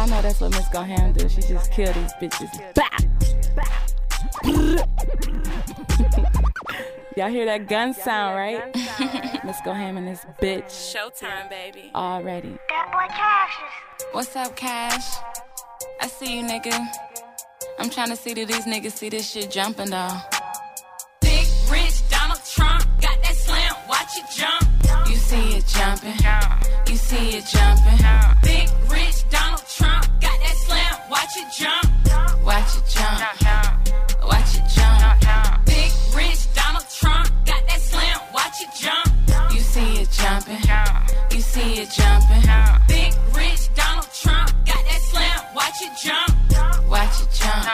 Y'all know that's what Miss Goham do. She just kill these bitches. Y'all hear that gun sound, right? Miss Goham and this bitch. Showtime, baby. Already. That boy Cassius. What's up, Cash? I see you, nigga. I'm trying to see that these niggas see this shit jumping, though. You jumping. Big, rich Donald Trump got that slam, watch it jump. Watch it jump.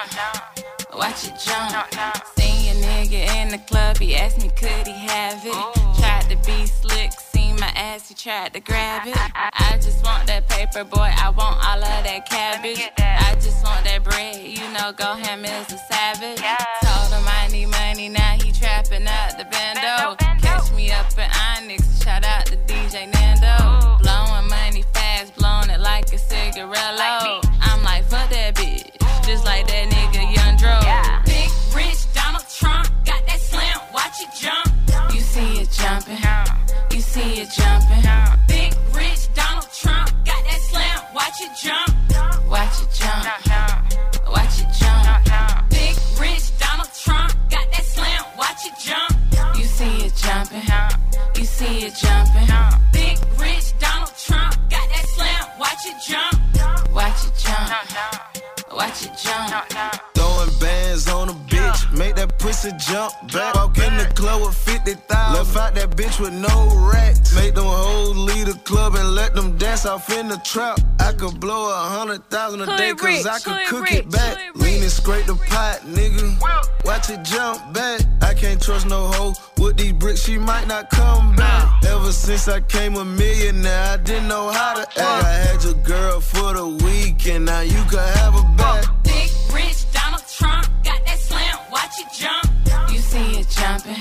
Watch it jump. Seen your nigga in the club, he asked me could he have it. Tried to be slick, seen my ass, he tried to grab it. I just want that paper, boy, I want all of that cabbage. I just want that bread, you know, go ham is a savage. Told him I need money, now he trapping out the bando. Catch me up in Onyx, shout out to DJ Nando. Like a cigarello. I'm like, fuck that bitch, just like that nigga Young Dro. Yeah. Big rich Donald Trump got that slam, watch it jump. You see it jumping, you see it jumping. Big rich Donald Trump got that slam, watch it jump. Watch it jump, watch it jump. Big rich Donald Trump got that slam, watch it jump. You see it jumping, you see it jumping. Big rich watch it jump. Throwing bands on a bitch, make that pussy jump back. Walk in the club with 50,000. Left out that bitch with no racks. Make them hoes leave the club and let them dance off in the trap. I could blow a hundred thousand a day, cause I could cook it back. Lean and scrape the pot, nigga. Watch it jump back. I can't trust no hoe. With these bricks, she might not come back. Ever since I came a millionaire, I didn't know how to act. I had your girl for the weekend, now you can have her back. Big rich Donald Trump got that slam, watch it jump. You see it jumping,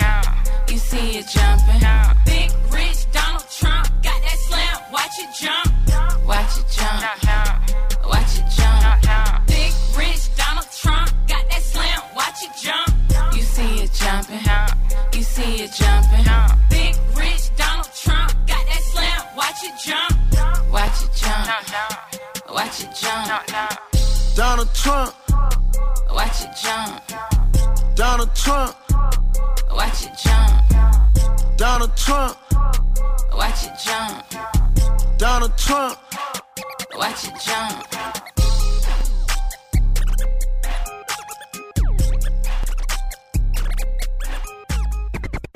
you see it jumping. Big rich Donald Trump got that slam, watch it jump. Watch it jump. Donald Trump, Watch it jump, Donald Trump, watch it jump, Donald Trump, watch it jump, Donald Trump. watch it jump.